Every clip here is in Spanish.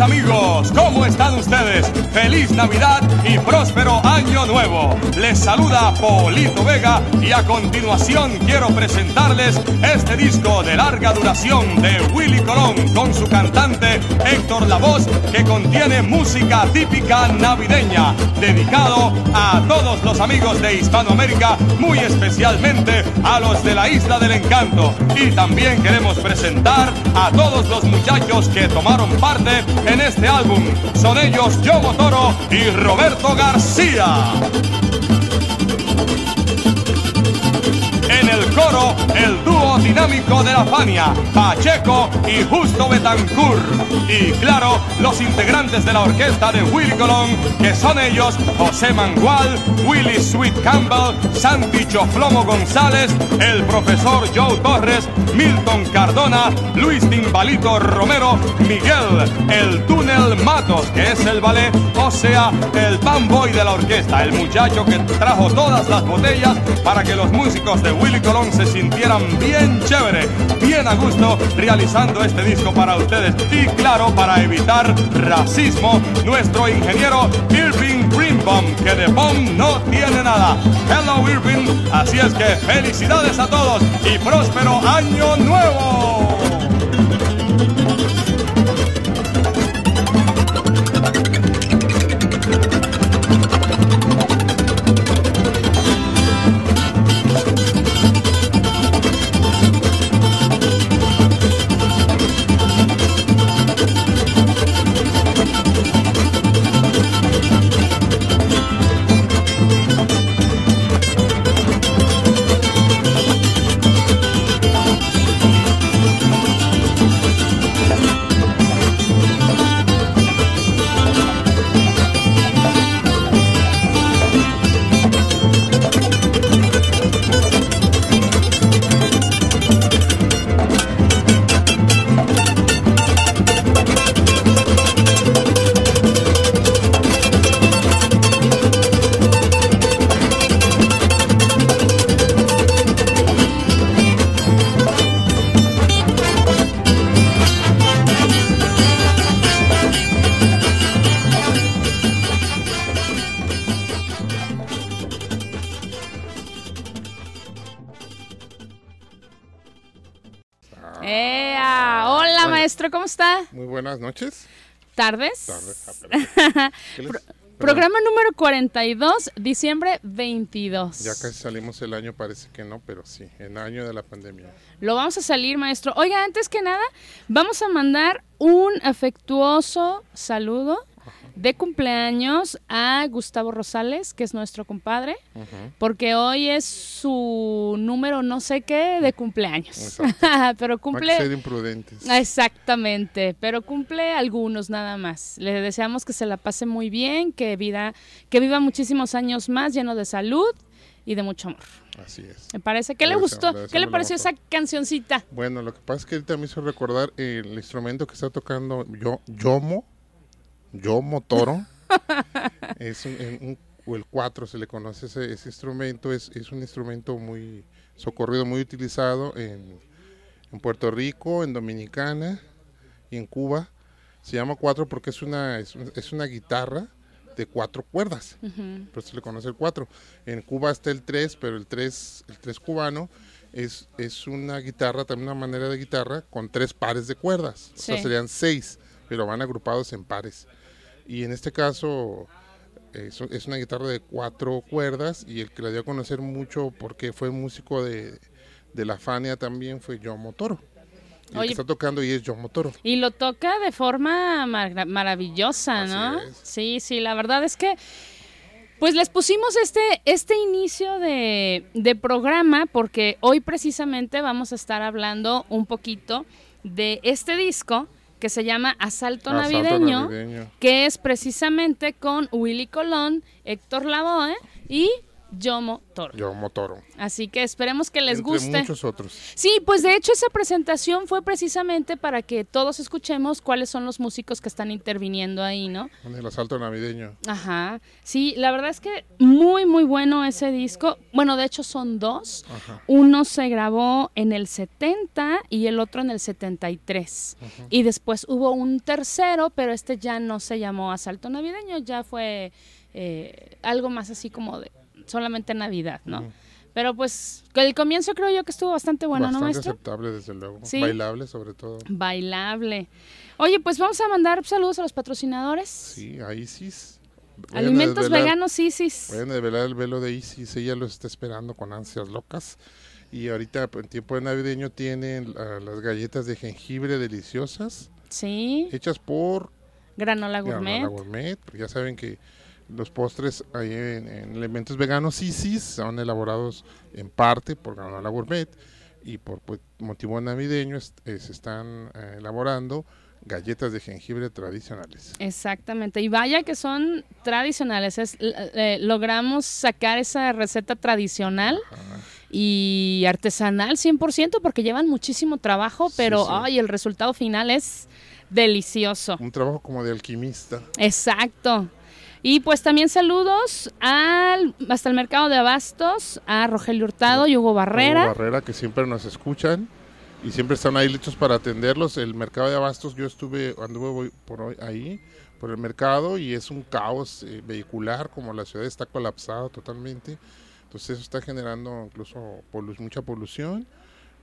Amigos? ¿Cómo están ustedes? Feliz Navidad y próspero año nuevo. Les saluda Polito Vega y a continuación quiero presentarles este disco de larga duración de Willy Colón con su cantante Héctor Lavoz que contiene música típica navideña dedicado a todos los amigos de Hispanoamérica, muy especialmente a los de la Isla del Encanto. Y también queremos presentar a todos los muchachos que tomaron parte en este álbum. Son ellos Yomo Toro y Roberto García. El dúo dinámico de la Fania, Pacheco y Justo Betancourt. Y claro, los integrantes de la orquesta de Willy Colón, que son ellos José Mangual, Willy Sweet Campbell, Santi Choflomo González, el profesor Joe Torres, Milton Cardona, Luis Timbalito Romero, Miguel, el Túnel Matos, que es el ballet, o sea, el fanboy de la orquesta, el muchacho que trajo todas las botellas para que los músicos de Willy Colón se sintieran bien chévere, bien a gusto, realizando este disco para ustedes. Y claro, para evitar racismo, nuestro ingeniero Irving Greenbaum, que de bomb no tiene nada. Hello Irving, así es que felicidades a todos y próspero año nuevo. Buenas noches. ¿Tardes? Tardes. Ah, perdón. ¿Qué les- Pro- perdón. Programa número 42, diciembre 22. Ya casi salimos el año, parece que no, pero sí, el año de la pandemia. Lo vamos a salir, maestro. Oiga, antes que nada, vamos a mandar un afectuoso saludo de cumpleaños a Gustavo Rosales, que es nuestro compadre, porque hoy es su número no sé qué de cumpleaños. Pero cumple... ser imprudentes. Exactamente, pero cumple algunos nada más. Le deseamos que se la pase muy bien, que vida, que viva muchísimos años más, lleno de salud y de mucho amor. Así es. Me parece. ¿Qué le Le gustó? le ¿Qué le pareció esa cancioncita? Bueno, lo que pasa es que ahorita me hizo recordar el instrumento que está tocando yo, Yomo, Yomo Toro. es un, o el 4 se le conoce ese, ese instrumento, es, es un instrumento muy socorrido, muy utilizado en, en Puerto Rico, en Dominicana y en Cuba. Se llama 4 porque es una, es, un- es una guitarra de cuatro cuerdas. Ujú. Por eso se le conoce el 4. En Cuba está el 3, pero el 3, el 3 cubano es, es una guitarra, también una manera de guitarra con tres pares de cuerdas. O sea, serían seis, pero van agrupados en pares. Y en este caso es, es una guitarra de cuatro cuerdas y el que la dio a conocer mucho porque fue músico de, de la Fania también fue John Motoro. Y el Oye. que está tocando y es John Motoro. Y lo toca de forma mar- maravillosa, ¿no? Es. Sí, sí, la verdad es que Pues les pusimos este, este inicio de, de programa porque hoy precisamente vamos a estar hablando un poquito de este disco que se llama Asalto, Asalto Navideño, navideño. que es precisamente con Willy Colón, Héctor Lavoe y Yomo Toro. Yo Motoro. Así que esperemos que les Entre guste. muchos otros. Sí, pues de hecho esa presentación fue precisamente para que todos escuchemos cuáles son los músicos que están interviniendo ahí, ¿no? En el asalto navideño. Ajá. Sí, la verdad es que muy, muy bueno ese disco. Bueno, de hecho son dos. Ajá. Uno se grabó en el 70 y el otro en el 73. Y después hubo un tercero, pero este ya no se llamó Asalto Navideño, ya fue eh, algo más así como de solamente Navidad, ¿no? Pero pues el comienzo creo yo que estuvo bastante bueno, ¿no, Bastante maestro? aceptable, desde luego. Sí. Bailable, sobre todo. Bailable. Oye, pues vamos a mandar saludos a los patrocinadores. Sí, a Isis. Vayan a Alimentos desvelar- veganos Isis. Vayan a develar el velo de Isis. Ella los está esperando con ansias locas. Y ahorita, en tiempo de navideño, tienen ah, las galletas de jengibre deliciosas, Sí. hechas por Granola gourmet. Granola Gourmet, porque ya saben que los postres ahí en, en elementos veganos Isis son elaborados en parte por Granola Gourmet y por pues, motivo navideño es- eh, se están eh, elaborando galletas de jengibre tradicionales. Exactamente. Y vaya que son tradicionales. Es, eh, logramos sacar esa receta tradicional y artesanal 100% porque llevan muchísimo trabajo, Sí, pero sí. ay, el resultado final es delicioso. Un trabajo como de alquimista. Exacto. Y pues también saludos al, hasta el mercado de abastos, a Rogelio Hurtado y Hugo Barrera. Hugo Barrera, que siempre nos escuchan y siempre están ahí listos para atenderlos. El mercado de abastos, yo estuve, anduve por hoy ahí, por el mercado, y es un caos eh, vehicular, como la ciudad está colapsada totalmente. Entonces eso está generando incluso polu- mucha polución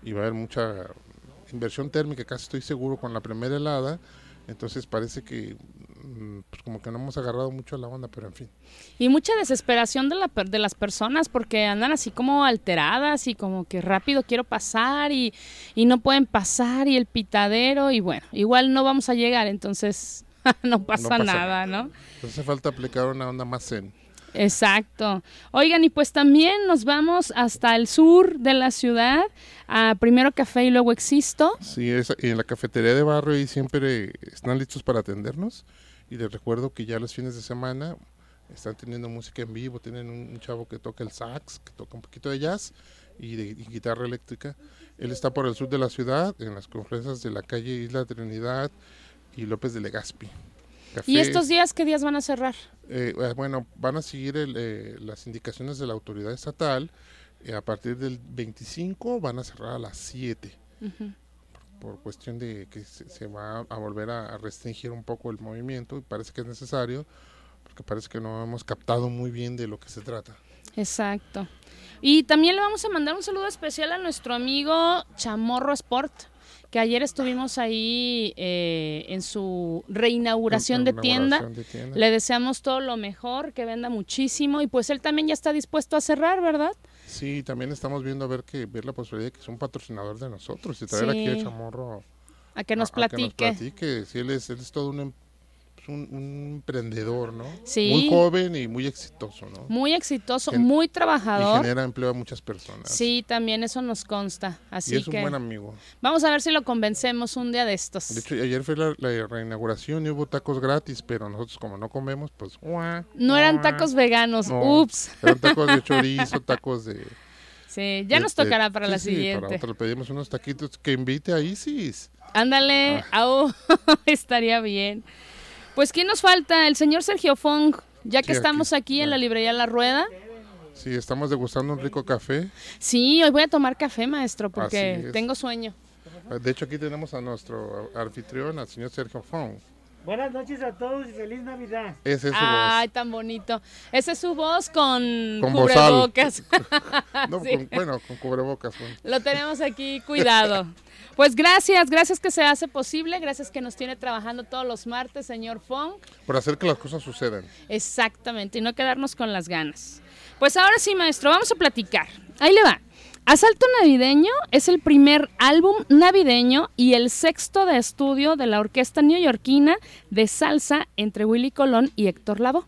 y va a haber mucha inversión térmica, casi estoy seguro, con la primera helada. Entonces parece que pues como que no hemos agarrado mucho la onda, pero en fin. Y mucha desesperación de, la, de las personas porque andan así como alteradas y como que rápido quiero pasar y, y no pueden pasar y el pitadero y bueno, igual no vamos a llegar, entonces no pasa, pasa nada, ¿no? Entonces hace falta aplicar una onda más zen. Exacto. Oigan, y pues también nos vamos hasta el sur de la ciudad, a primero café y luego existo. Sí, es, en la cafetería de barrio y siempre están listos para atendernos. Y les recuerdo que ya los fines de semana están teniendo música en vivo. Tienen un, un chavo que toca el sax, que toca un poquito de jazz y de y guitarra eléctrica. Él está por el sur de la ciudad, en las confluencias de la calle Isla Trinidad y López de Legazpi. Café, ¿Y estos días qué días van a cerrar? eh, eh, bueno, van a seguir el, eh, las indicaciones de la autoridad estatal. Eh, a partir del 25 van a cerrar a las 7 Ujú. Por cuestión de que se, va a volver a, restringir un poco el movimiento y parece que es necesario porque parece que no hemos captado muy bien de lo que se trata. Exacto. Y también le vamos a mandar un saludo especial a nuestro amigo Chamorro Sport, que ayer estuvimos ahí eh, en su reinauguración de tienda. De tienda. Le deseamos todo lo mejor, que venda muchísimo y pues él también ya está dispuesto a cerrar, ¿verdad? Sí, también estamos viendo a ver que ver la posibilidad de que sea un patrocinador de nosotros y traer aquí a Chamorro A que nos a- a platique. que nos platique. Sí, él es, él es todo un, em- un, un emprendedor, ¿no? Sí. Muy joven y muy exitoso, ¿no? Muy exitoso, Gen- muy y trabajador. genera empleo a muchas personas. Sí, también eso nos consta. y Así es un que buen amigo. vamos a ver si lo convencemos un día de estos. De hecho, ayer fue la, la reinauguración y hubo tacos gratis, pero nosotros como no comemos, pues... guau, no eran tacos veganos, No, ups. Eran tacos de chorizo, tacos de... Sí, ya nos de- tocará para sí, la sí, para siguiente. otra. Pedimos unos taquitos que invite a Isis. Ándale, Ah. au, estaría bien. Pues ¿quién nos falta? El señor Sergio Fong, ya que Sí, estamos aquí en la librería La Rueda. Sí, estamos degustando un rico café. Sí, hoy voy a tomar café, maestro, porque tengo sueño. De hecho, aquí tenemos a nuestro anfitrión, al señor Sergio Fong. Buenas noches a todos y feliz Navidad. Ese es su Ay, tan bonito. Esa es su voz con, Con cubrebocas. No, sí. con- bueno, con cubrebocas. bueno. Lo tenemos aquí, cuidado. Pues gracias, gracias que se hace posible, gracias que nos tiene trabajando todos los martes, señor Fong. Por hacer que las cosas sucedan. Exactamente, y no quedarnos con las ganas. Pues ahora sí, maestro, vamos a platicar. Ahí le va. Asalto Navideño es el primer álbum navideño y el sexto de estudio de la orquesta neoyorquina de salsa entre Willy Colón y Héctor Lavoe.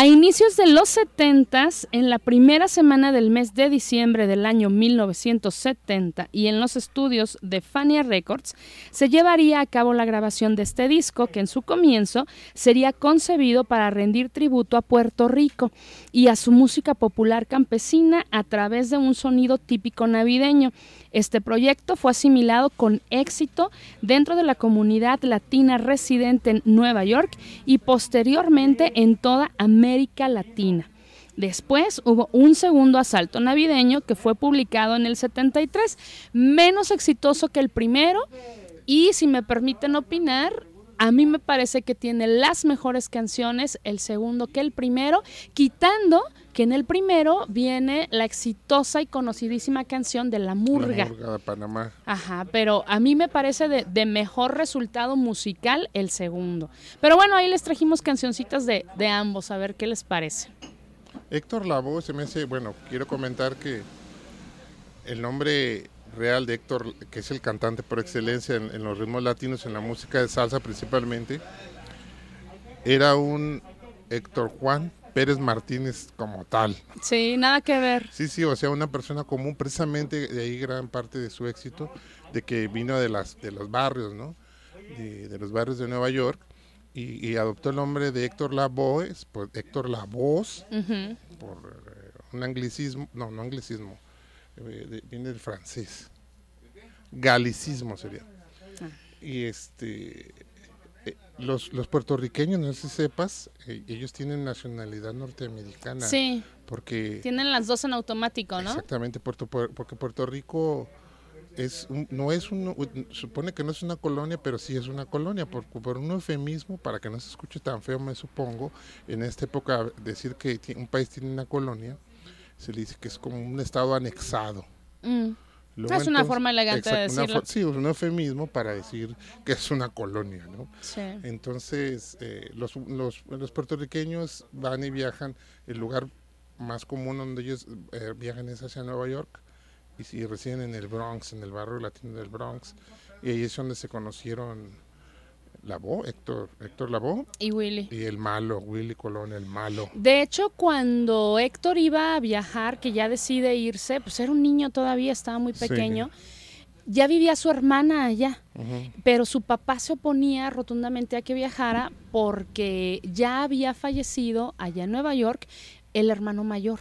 A inicios de los 70, en la primera semana del mes de diciembre del año 1970 y en los estudios de Fania Records, se llevaría a cabo la grabación de este disco que en su comienzo sería concebido para rendir tributo a Puerto Rico y a su música popular campesina a través de un sonido típico navideño. Este proyecto fue asimilado con éxito dentro de la comunidad latina residente en Nueva York y posteriormente en toda América Latina. Después hubo un segundo asalto navideño que fue publicado en el 73, menos exitoso que el primero y si me permiten opinar, a mí me parece que tiene las mejores canciones el segundo que el primero, quitando que en el primero viene la exitosa y conocidísima canción de La Murga. La Murga de Panamá. Ajá, pero a mí me parece de, mejor resultado musical el segundo. Pero bueno, ahí les trajimos cancioncitas de, de ambos, a ver qué les parece. Héctor Lavoe se me hace, bueno, quiero comentar que el nombre real de Héctor, que es el cantante por excelencia en, los ritmos latinos, en la música de salsa principalmente, era un Héctor Juan Pérez Martínez como tal. Sí, nada que ver. Sí, sí, o sea, una persona común, precisamente de ahí gran parte de su éxito, de que vino de, las, de los barrios, ¿no? De, los barrios de Nueva York y, adoptó el nombre de Héctor Lavoe, por Héctor Lavoz, por eh, un anglicismo, no, no anglicismo, eh, viene del francés. Galicismo sería. Ah. Y este los, los puertorriqueños, no sé si sepas, eh, ellos tienen nacionalidad norteamericana. Sí. Porque tienen las dos en automático, ¿no? Exactamente, Puerto, porque Puerto Rico es no es un supone que no es una colonia, pero sí es una colonia por, por un eufemismo para que no se escuche tan feo, me supongo, en esta época decir que un país tiene una colonia se le dice que es como un estado anexado. Mm. Es una forma elegante de decirlo. sí, un eufemismo para decir que es una colonia, ¿no? Sí. Entonces, eh, los, los, los, puertorriqueños van y viajan, el lugar más común donde ellos eh, viajan es hacia Nueva York y, y residen en el Bronx, en el barrio latino del Bronx, y ahí es donde se conocieron Héctor, Héctor Labo. Y Willy. Y el malo, Willy Colón, el malo. De hecho, cuando Héctor iba a viajar, que ya decide irse, pues era un niño todavía, estaba muy pequeño. Ya vivía su hermana allá, pero su papá se oponía rotundamente a que viajara porque ya había fallecido allá en Nueva York el hermano mayor.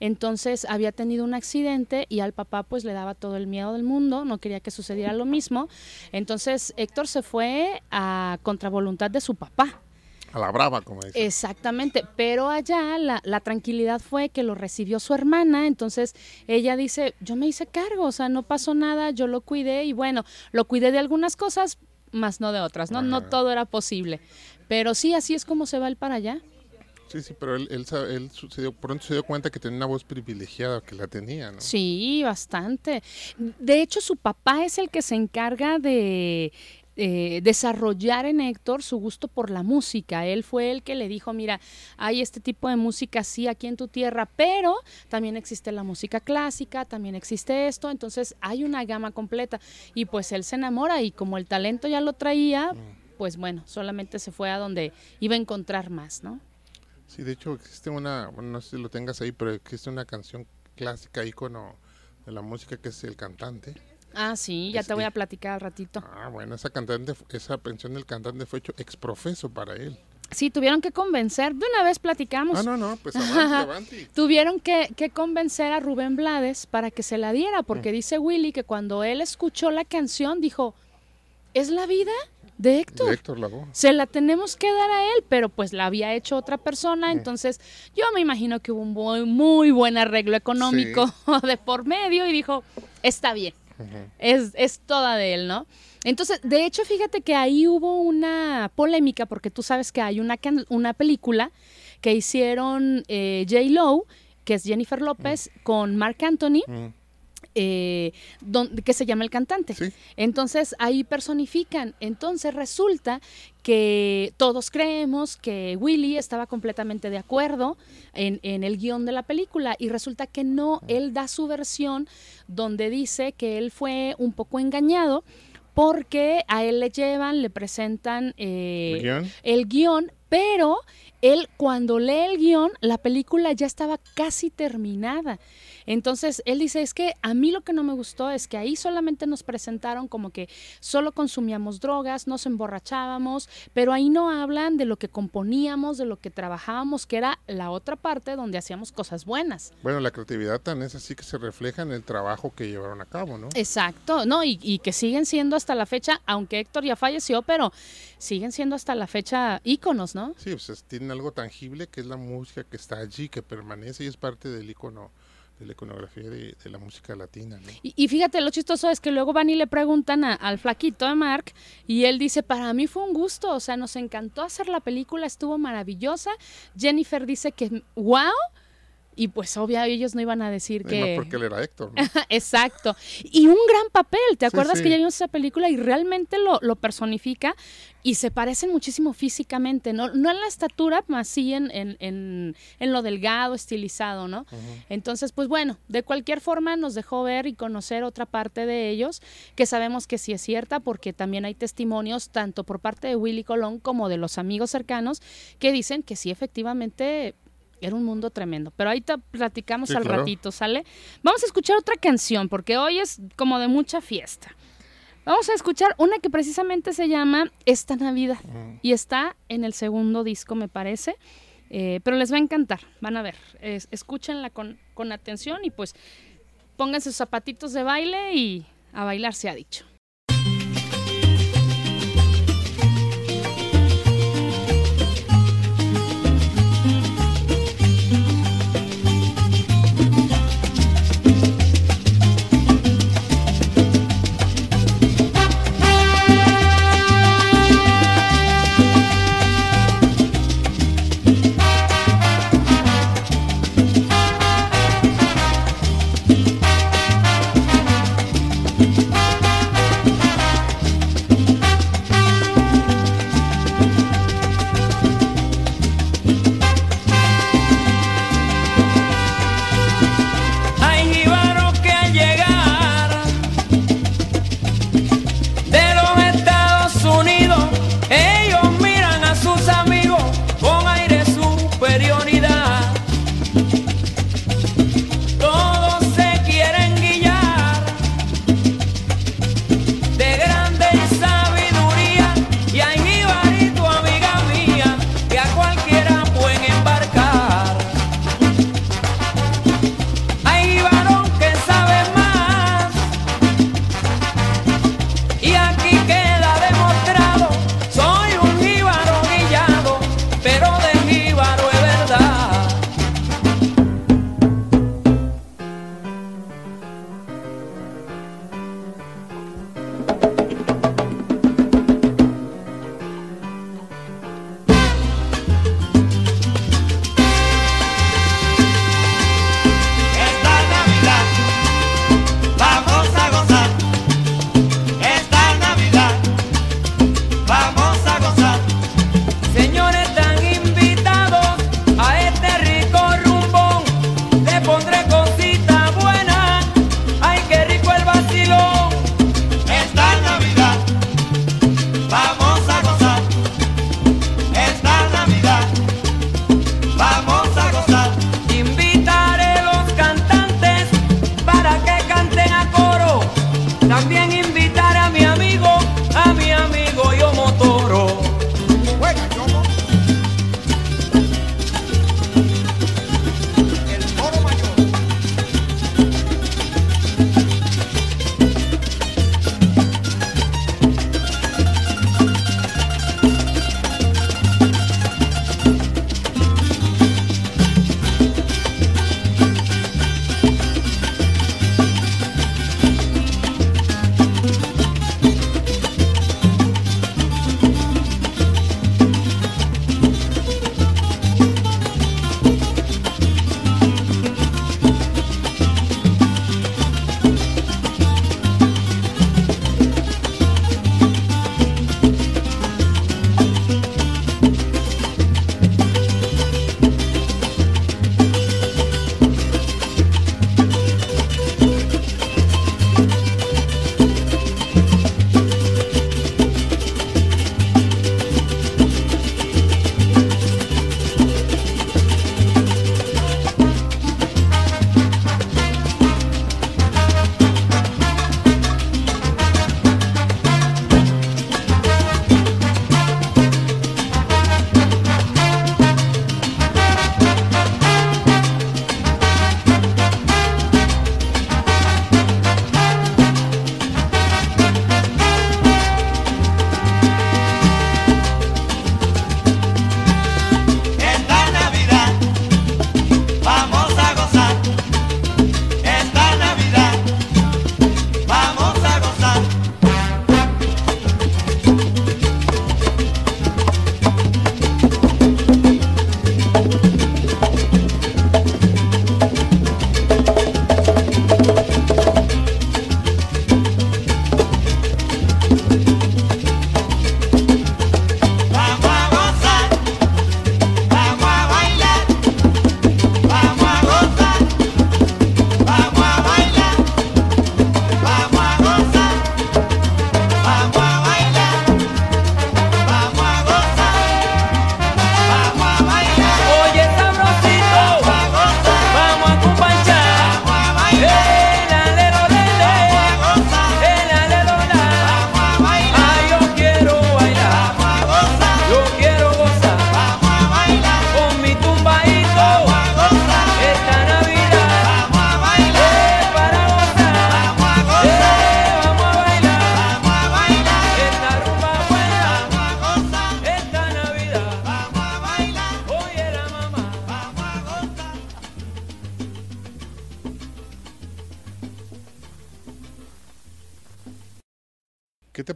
Entonces había tenido un accidente y al papá pues le daba todo el miedo del mundo, no quería que sucediera lo mismo. Entonces Héctor se fue a contravoluntad de su papá. A la brava, como dice. Exactamente, pero allá la, la, tranquilidad fue que lo recibió su hermana, entonces ella dice, yo me hice cargo, o sea, no pasó nada, yo lo cuidé y bueno, lo cuidé de algunas cosas, más no de otras, ¿no? No todo era posible. Pero sí, así es como se va el para allá. Sí, sí, pero él, él, él pronto se dio cuenta que tenía una voz privilegiada, que la tenía, ¿no? Sí, bastante. De hecho, su papá es el que se encarga de eh, desarrollar en Héctor su gusto por la música. Él fue el que le dijo, mira, hay este tipo de música sí aquí en tu tierra, pero también existe la música clásica, también existe esto, entonces hay una gama completa. Y pues él se enamora y como el talento ya lo traía, mm. pues bueno, solamente se fue a donde iba a encontrar más, ¿no? Sí, de hecho existe una, bueno, no sé si lo tengas ahí, pero existe una canción clásica, ícono de la música que es El Cantante. Ah, sí, ya te voy a platicar al ratito. Ah, bueno, esa cantante, esa pensión del cantante fue hecho exprofeso para él. Sí, tuvieron que convencer, de una vez platicamos. No, no, no, pues avante, tuvieron que, que, convencer a Rubén Blades para que se la diera, porque mm. dice Willy que cuando él escuchó la canción dijo, ¿es la vida? De Héctor. Héctor Se la tenemos que dar a él, pero pues la había hecho otra persona, entonces yo me imagino que hubo un muy, muy buen arreglo económico de por medio y dijo, está bien, es, es toda de él, ¿no? Entonces, de hecho, fíjate que ahí hubo una polémica, porque tú sabes que hay una, una película que hicieron eh, J. Lowe, que es Jennifer López, con Mark Anthony. Eh, que se llama el cantante. Entonces ahí personifican. Entonces resulta que todos creemos que Willy estaba completamente de acuerdo en, en, el guion de la película y resulta que no, él da su versión donde dice que él fue un poco engañado porque a él le llevan, le presentan eh, ¿El, guion? pero él cuando lee el guion, la película ya estaba casi terminada. Entonces, él dice, es que a mí lo que no me gustó es que ahí solamente nos presentaron como que solo consumíamos drogas, nos emborrachábamos, pero ahí no hablan de lo que componíamos, de lo que trabajábamos, que era la otra parte donde hacíamos cosas buenas. Bueno, la creatividad tan es así que se refleja en el trabajo que llevaron a cabo, ¿no? Exacto, no, y, y que siguen siendo hasta la fecha, aunque Héctor ya falleció, pero siguen siendo hasta la fecha íconos, ¿no? Sí, pues es- tienen algo tangible que es la música que está allí, que permanece y es parte del icono, de la iconografía de, la música latina. Y, fíjate, lo chistoso es que luego van y le preguntan a- al flaquito de Mark y él dice, para mí fue un gusto, o sea, nos encantó hacer la película, estuvo maravillosa. Jennifer dice que, wow, y pues obvio ellos no iban a decir Y más que... porque él era Héctor, ¿no? Exacto. Y un gran papel, ¿te acuerdas sí. que ya vimos esa película y realmente lo, lo personifica y se parecen muchísimo físicamente, no, no en la estatura, más sí en, en, en, en lo delgado, estilizado, ¿no? Entonces, pues bueno, de cualquier forma nos dejó ver y conocer otra parte de ellos, que sabemos que sí es cierta, porque también hay testimonios tanto por parte de Willy Colón como de los amigos cercanos que dicen que sí, efectivamente era un mundo tremendo. Pero ahí te platicamos Sí, al claro. ratito, ¿sale? Vamos a escuchar otra canción, porque hoy es como de mucha fiesta. Vamos a escuchar una que precisamente se llama Esta Navidad y está en el segundo disco, me parece. Eh, pero les va a encantar, van a ver. Es- escúchenla con, con atención y pues pónganse sus zapatitos de baile y a bailar se ha dicho.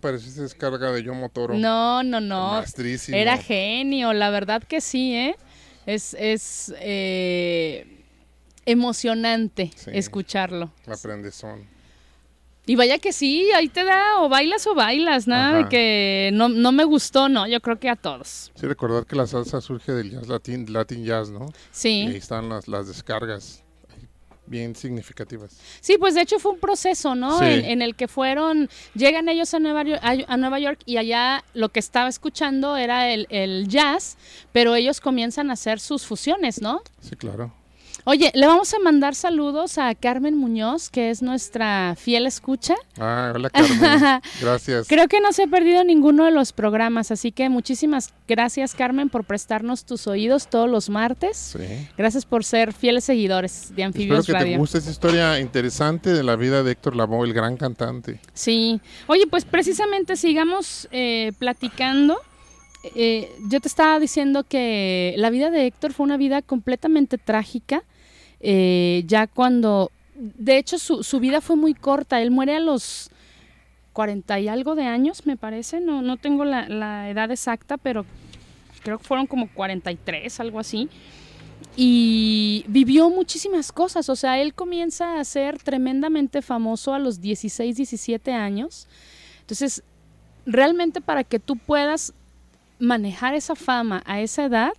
¿Qué te pareció esa descarga de Yo Motoro? No, no, no. Era genio, la verdad que sí, ¿eh? Es, es eh, emocionante Sí. escucharlo. Aprendezón. Y vaya que sí, ahí te da o bailas o bailas, nada de que no, no me gustó, no, yo creo que a todos. Sí, recordar que la salsa surge del jazz latín, Latin Jazz, ¿no? Y ahí Sí, están las, las descargas bien significativas. sí, pues de hecho fue un proceso, ¿no? Sí. En, en el que fueron, llegan ellos a Nueva, York, a, a Nueva York y allá lo que estaba escuchando era el, el jazz, pero ellos comienzan a hacer sus fusiones, ¿no? Sí, claro. Oye, le vamos a mandar saludos a Carmen Muñoz, que es nuestra fiel escucha. Ah, hola Carmen. Gracias. Creo que no se ha perdido ninguno de los programas, así que muchísimas gracias Carmen por prestarnos tus oídos todos los martes. Sí. Gracias por ser fieles seguidores de Espero Anfibios que te guste esta historia interesante de la vida de Héctor Lavoe, el gran cantante. Sí. Oye, pues precisamente sigamos eh, platicando. Eh, yo te estaba diciendo que la vida de Héctor fue una vida completamente trágica. Eh, ya cuando, de hecho, su, su vida fue muy corta. Él muere a los 40 y algo de años, me parece. No, no tengo la, la edad exacta, pero creo que fueron como 43, algo así. Y vivió muchísimas cosas. O sea, él comienza a ser tremendamente famoso a los 16, 17 años. Entonces, realmente para que tú puedas manejar esa fama a esa edad,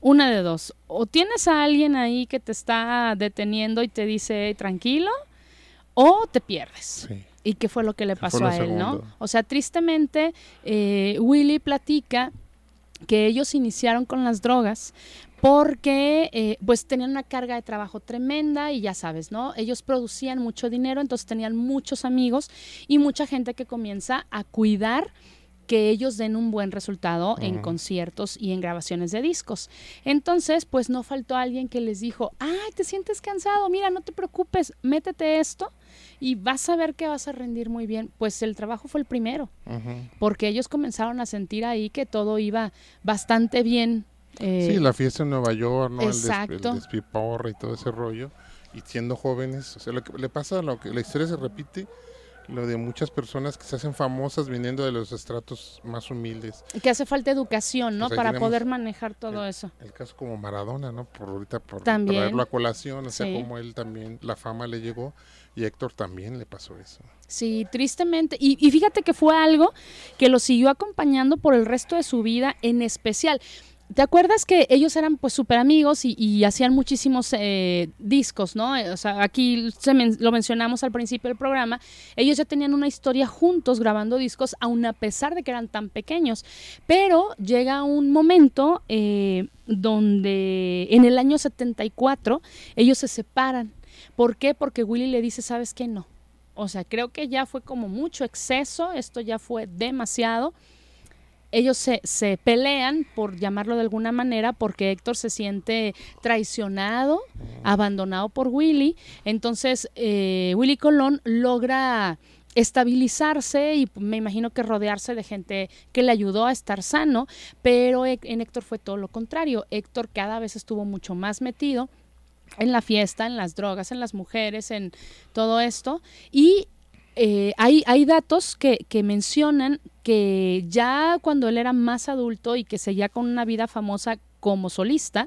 una de dos. O tienes a alguien ahí que te está deteniendo y te dice tranquilo, o te pierdes. Sí. ¿Y qué fue lo que le pasó a él, no? O sea, tristemente, eh, Willy platica que ellos iniciaron con las drogas porque eh, pues tenían una carga de trabajo tremenda y ya sabes, ¿no? Ellos producían mucho dinero, entonces tenían muchos amigos y mucha gente que comienza a cuidar que ellos den un buen resultado en conciertos y en grabaciones de discos. Entonces, pues no faltó alguien que les dijo, ay, te sientes cansado, mira, no te preocupes, métete esto y vas a ver que vas a rendir muy bien. Pues el trabajo fue el primero, porque ellos comenzaron a sentir ahí que todo iba bastante bien. eh, Sí, la fiesta en Nueva York, ¿no? Exacto. el despiporre y todo ese rollo. Y siendo jóvenes, o sea, lo que le pasa, lo que la historia se repite, lo de muchas personas que se hacen famosas viniendo de los estratos más humildes. que hace falta educación, ¿no? Pues Para poder manejar todo el- eso. El caso como Maradona, ¿no? Por ahorita, por También. traerlo a colación, o sea, Sí. como él también, la fama le llegó y a Héctor también le pasó eso. Sí, tristemente. Y, y fíjate que fue algo que lo siguió acompañando por el resto de su vida, en especial. ¿Te acuerdas que ellos eran pues súper amigos y, y hacían muchísimos eh, discos, ¿no? Eh, O sea, aquí se men- lo mencionamos al principio del programa. Ellos ya tenían una historia juntos grabando discos, aun a pesar de que eran tan pequeños. Pero llega un momento eh, donde en el año 74 ellos se separan. ¿Por qué? Porque Willy le dice, ¿sabes qué? No. O sea, creo que ya fue como mucho exceso, esto ya fue demasiado. Ellos se, se pelean, por llamarlo de alguna manera, porque Héctor se siente traicionado, abandonado por Willy. Entonces, eh, Willy Colón logra estabilizarse y me imagino que rodearse de gente que le ayudó a estar sano, pero en Héctor fue todo lo contrario. Héctor cada vez estuvo mucho más metido en la fiesta, en las drogas, en las mujeres, en todo esto. Y eh, hay, hay datos que, que mencionan que ya cuando él era más adulto y que seguía con una vida famosa como solista,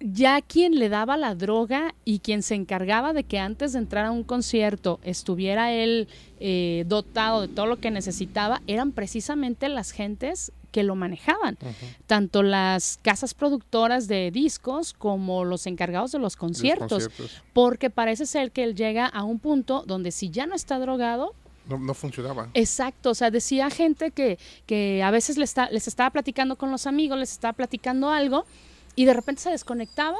ya quien le daba la droga y quien se encargaba de que antes de entrar a un concierto estuviera él eh, dotado de todo lo que necesitaba, eran precisamente las gentes que lo manejaban, tanto las casas productoras de discos como los encargados de los conciertos. porque parece ser que él llega a un punto donde si ya no está drogado, No, no funcionaba. Exacto, o sea, decía gente que, que a veces les, está- les estaba platicando con los amigos, les estaba platicando algo y de repente se desconectaba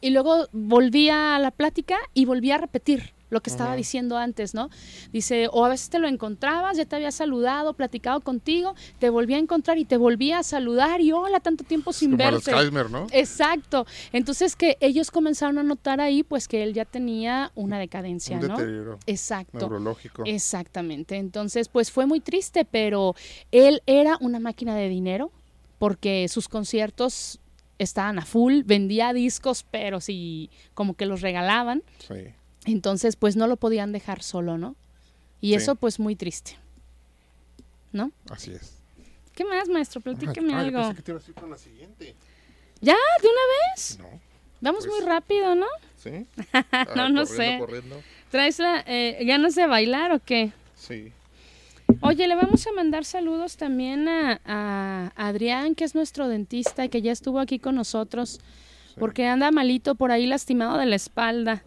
y luego volvía a la plática y volvía a repetir lo que estaba diciendo antes, ¿no? Dice, o a veces te lo encontrabas, ya te había saludado, platicado contigo, te volvía a encontrar y te volvía a saludar y hola, tanto tiempo sin Como verte. Alzheimer, ¿no? Exacto. Entonces que ellos comenzaron a notar ahí pues que él ya tenía una decadencia, Un ¿no? deterioro Exacto. neurológico. Exactamente. Entonces, pues fue muy triste, pero él era una máquina de dinero porque sus conciertos estaban a full, vendía discos, pero sí, como que los regalaban. Sí. Entonces, pues no lo podían dejar solo, ¿no? Y Sí. eso, pues muy triste. ¿no? Así es. ¿Qué más, maestro? Platíqueme Ah, yo algo. pensé que te ibas a ir con la siguiente. ¿Ya? ¿De una vez? No, Vamos Pues- muy rápido, ¿no? ¿sí? No, Ah, no corriendo, sé. corriendo. ¿Traes la, eh, ganas de bailar o qué? Sí. Oye, le vamos a mandar saludos también a, a Adrián, que es nuestro dentista y que ya estuvo aquí con nosotros, porque anda malito por ahí lastimado de la espalda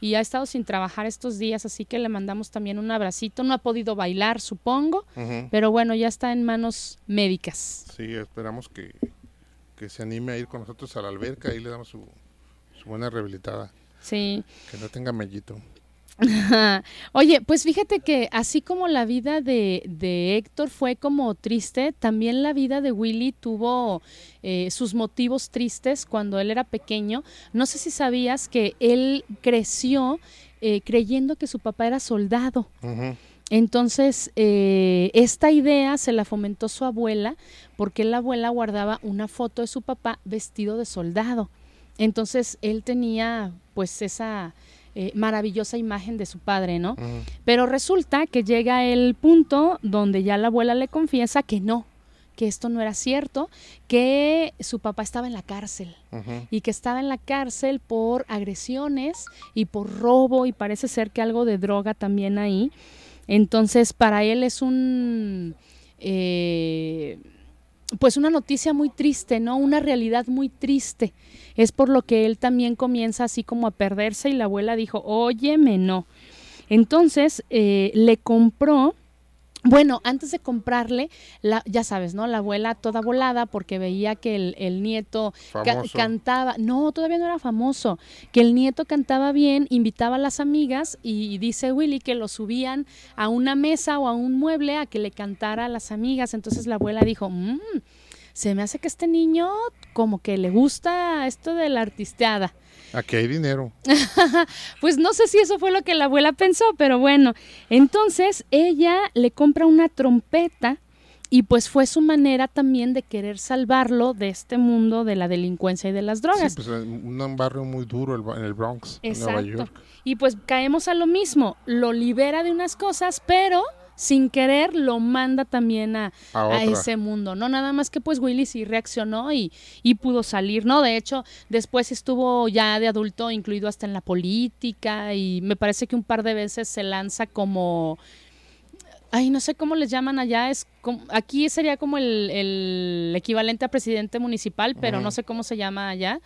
y ha estado sin trabajar estos días, así que le mandamos también un abracito. No ha podido bailar, supongo, pero bueno, ya está en manos médicas. Sí, esperamos que, que se anime a ir con nosotros a la alberca y le damos su, su buena rehabilitada. Sí. Que no tenga mellito. Oye, pues fíjate que así como la vida de, de Héctor fue como triste, también la vida de Willy tuvo eh, sus motivos tristes cuando él era pequeño. No sé si sabías que él creció eh, creyendo que su papá era soldado. Entonces, eh, esta idea se la fomentó su abuela porque la abuela guardaba una foto de su papá vestido de soldado. Entonces, él tenía pues esa eh, maravillosa imagen de su padre, ¿no? Pero resulta que llega el punto donde ya la abuela le confiesa que no, que esto no era cierto, que su papá estaba en la cárcel y que estaba en la cárcel por agresiones y por robo y parece ser que algo de droga también ahí. Entonces para él es un, eh, pues una noticia muy triste, ¿no? Una realidad muy triste. Es por lo que él también comienza así como a perderse y la abuela dijo, óyeme, no. Entonces eh, le compró bueno, antes de comprarle, la, ya sabes, ¿no? La abuela toda volada porque veía que el, el nieto ca- cantaba, no, todavía no era famoso, que el nieto cantaba bien, invitaba a las amigas y, y dice Willy que lo subían a una mesa o a un mueble a que le cantara a las amigas. Entonces la abuela dijo, "Mm, se me hace que este niño como que le gusta esto de la artisteada. Aquí hay dinero. Pues no sé si eso fue lo que la abuela pensó, pero bueno. Entonces ella le compra una trompeta y pues fue su manera también de querer salvarlo de este mundo de la delincuencia y de las drogas. Sí, pues un barrio muy duro el en el Bronx, en Nueva Exacto. York. Y pues caemos a lo mismo, lo libera de unas cosas, pero sin querer lo manda también a, A a otra. ese mundo, ¿no? Nada más que pues Willy sí reaccionó y, y pudo salir, ¿no? De hecho, después estuvo ya de adulto incluido hasta en la política y me parece que un par de veces se lanza como... Ay, no sé cómo les llaman allá, es como- aquí sería como el, el equivalente a presidente municipal, pero no sé cómo se llama allá.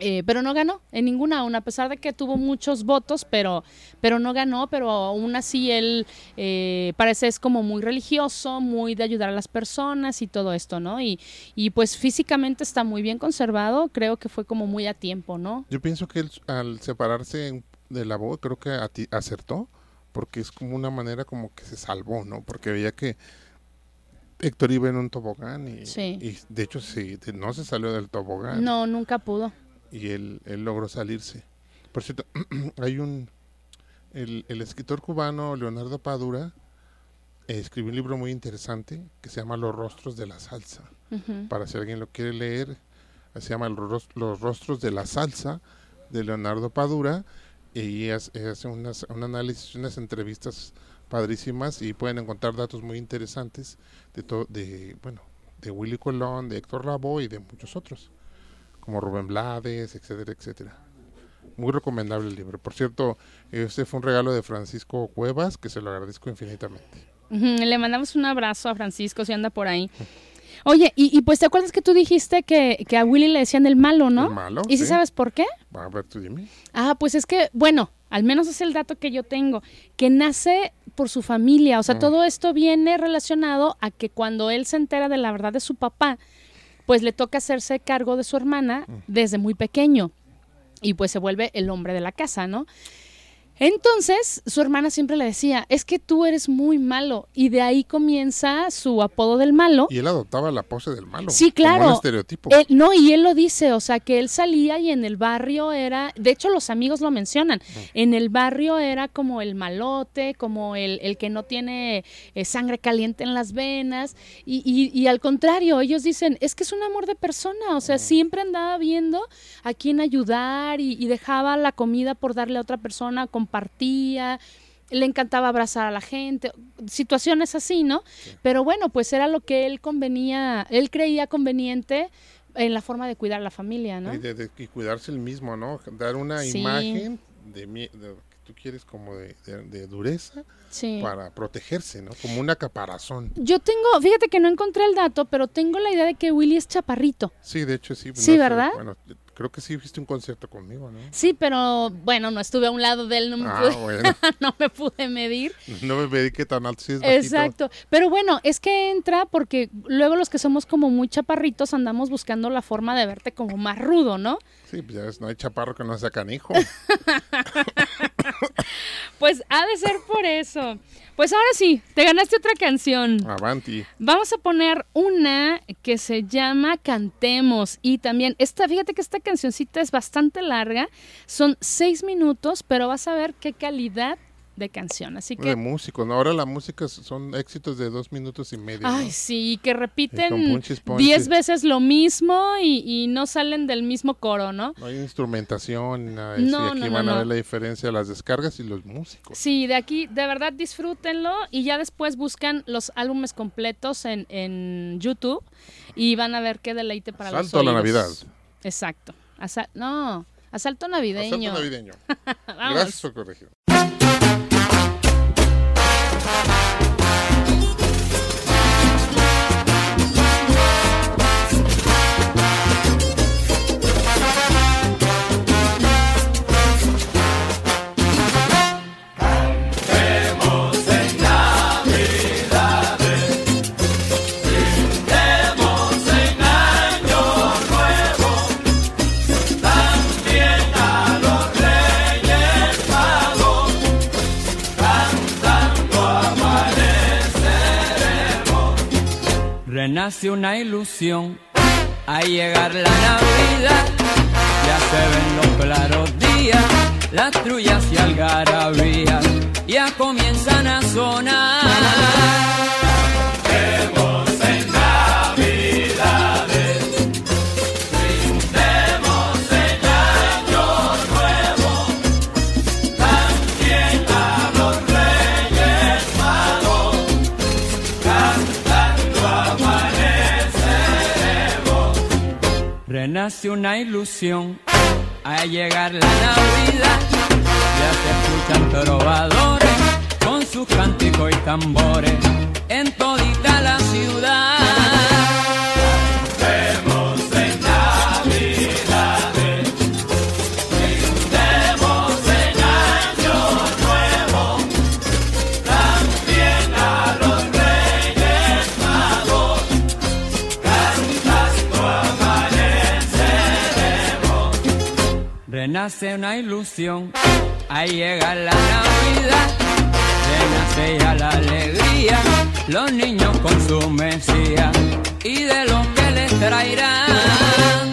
Eh, pero no ganó en ninguna aún, a pesar de que tuvo muchos votos, pero, pero no ganó, pero aún así él eh, parece es como muy religioso, muy de ayudar a las personas y todo esto, ¿no? Y, y pues físicamente está muy bien conservado, creo que fue como muy a tiempo, ¿no? Yo pienso que él, al separarse de la voz, creo que a ti- acertó, porque es como una manera como que se salvó, ¿no? Porque veía que Héctor iba en un tobogán y, Sí. y de hecho sí, no se salió del tobogán No, nunca pudo. Y él, él logró salirse. Por cierto, hay un, el, el escritor cubano Leonardo Padura eh, escribió un libro muy interesante que se llama Los rostros de la salsa. Para si alguien lo quiere leer, se llama Los ros- Los rostros de la salsa de Leonardo Padura y hace hace unas, un análisis, unas entrevistas padrísimas y pueden encontrar datos muy interesantes de todo, de bueno, de Willy Colón, de Héctor Lavoe y de muchos otros, como Rubén Blades, etcétera, etcétera. Muy recomendable el libro. Por cierto, este fue un regalo de Francisco Cuevas, que se lo agradezco infinitamente. Le mandamos un abrazo a Francisco si anda por ahí. Oye, y, y pues te acuerdas que tú dijiste que, que a Willy le decían el malo, ¿no? El malo, ¿Y si sí. sabes por qué? A ver, tú dime. Ah, pues es que, bueno, al menos es el dato que yo tengo, que nace por su familia, o sea, todo esto viene relacionado a que cuando él se entera de la verdad de su papá, pues le toca hacerse cargo de su hermana Mm. desde muy pequeño y pues se vuelve el hombre de la casa, ¿no? Entonces, su hermana siempre le decía, es que tú eres muy malo. Y de ahí comienza su apodo del malo. Y él adoptaba la pose del malo. Sí, Como claro. un estereotipo. Él- no, y él lo dice, o sea, que él salía y en el barrio era, de hecho los amigos lo mencionan, en el barrio era como el malote, como el, el que no tiene eh, sangre caliente en las venas, y, y- y al contrario, ellos dicen, es que es un amor de persona, o sea, siempre andaba viendo a quién ayudar y, y dejaba la comida por darle a otra persona, compartía. le encantaba abrazar a la gente, situaciones así, ¿no? Pero bueno, pues era lo que él convenía, él creía conveniente en la forma de cuidar a la familia, ¿no? Y, de, de- y cuidarse el mismo, ¿no? Dar una Sí. imagen de, de que tú quieres como de, dureza Sí. para protegerse, ¿no? Como una caparazón. Yo tengo, fíjate que no encontré el dato, pero tengo la idea de que Willy es chaparrito. Sí, de hecho sí. Sí, sé, ¿verdad? Bueno, creo que sí viste un concierto conmigo, ¿no? Sí, pero bueno, no estuve a un lado de él, no me, Ah, pude, bueno. no me pude medir. No me pedí que tan alto sí es bajito. Exacto. Pero bueno, es que entra porque luego los que somos como muy chaparritos andamos buscando la forma de verte como más rudo, ¿no? Sí, pues ya ves, no hay chaparro que no sea canijo. Pues ha de ser por eso. Pues ahora sí, te ganaste otra canción. Avanti. Vamos a poner una que se llama Cantemos y también esta, fíjate que esta cancioncita es bastante larga, son seis minutos, pero vas a ver qué calidad de canción. Así De que, músicos, ¿no? Ahora la música son éxitos de dos minutos y medio. ¿no? ay sí, que repiten diez veces lo mismo y, y no salen del mismo coro, ¿no? No hay instrumentación de. No, y aquí no, no, van a no. ver la diferencia de las descargas y los músicos. Sí, de aquí, de verdad disfrútenlo y ya después buscan los álbumes completos en, en YouTube y van a ver qué deleite para los Asalto a la. Navidad. Exacto. No, asalto navideño. Asalto navideño. Gracias por corregir. Bye. Renace una ilusión a llegar la Navidad. Ya se ven los claros días, las trullas y algarabías ya comienzan a sonar. Renace una ilusión a llegar la Navidad. Ya se escuchan trovadores con sus cánticos y tambores en todita la ciudad. Renace una ilusión, ahí llega la Navidad, renace ya la alegría, los niños con su mesía y de lo que les traerán.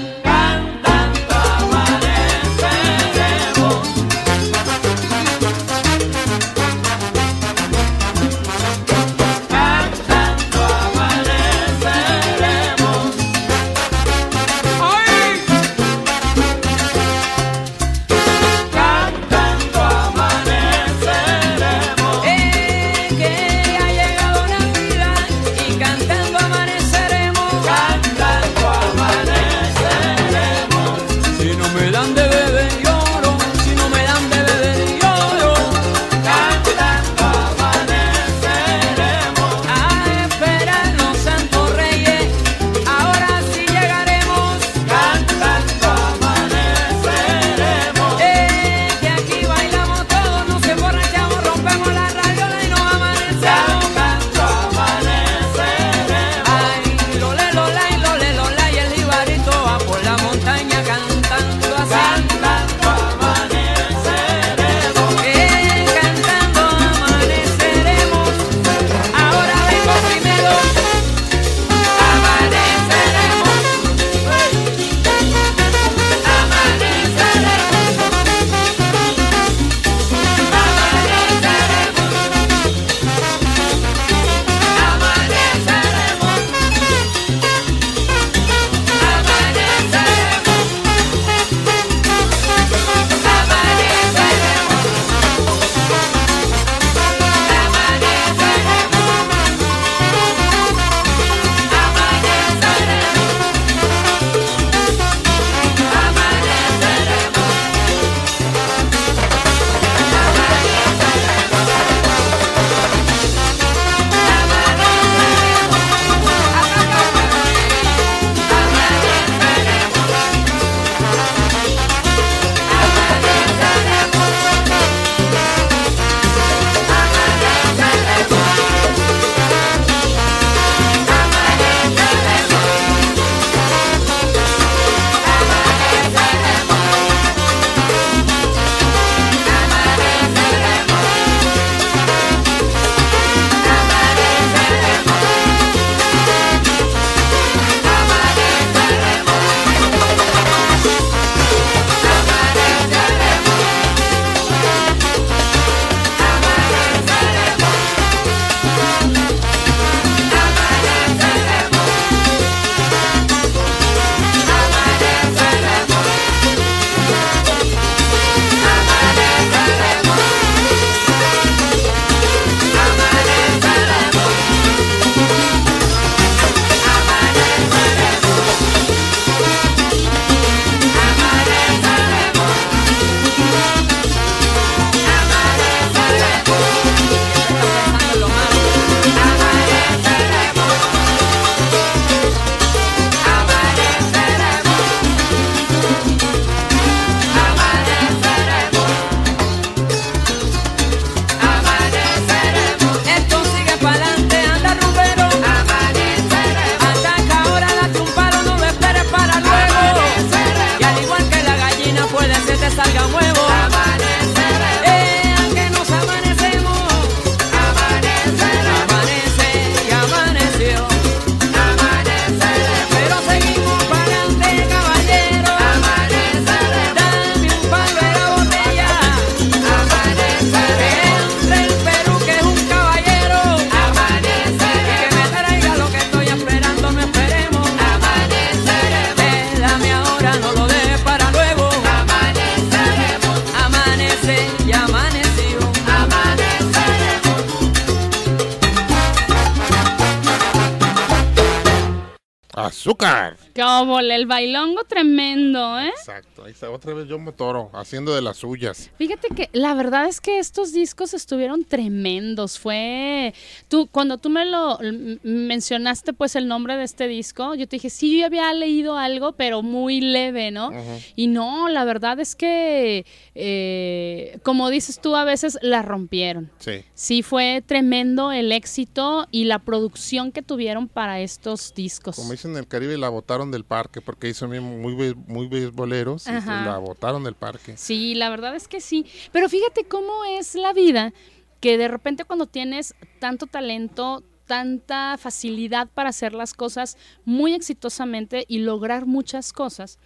Lucas. ¡Azúcar! Como el bailongo tremendo, ¿eh? Exacto, ahí está otra vez Yomo Toro, haciendo de las suyas. Fíjate que la verdad es que estos discos estuvieron tremendos. Fue tú cuando tú me lo mencionaste pues el nombre de este disco, yo te dije, "Sí, yo había leído algo, pero muy leve, ¿no?" Y no, la verdad es que eh, como dices tú, a veces la rompieron. Sí. Sí, fue tremendo el éxito y la producción que tuvieron para estos discos. Como dicen en el Caribe, la botaron del parque porque hizo muy, muy beisboleros y la botaron del parque. Sí, la verdad es que sí. Pero fíjate cómo es la vida, que de repente cuando tienes tanto talento, tanta facilidad para hacer las cosas muy exitosamente y lograr muchas cosas,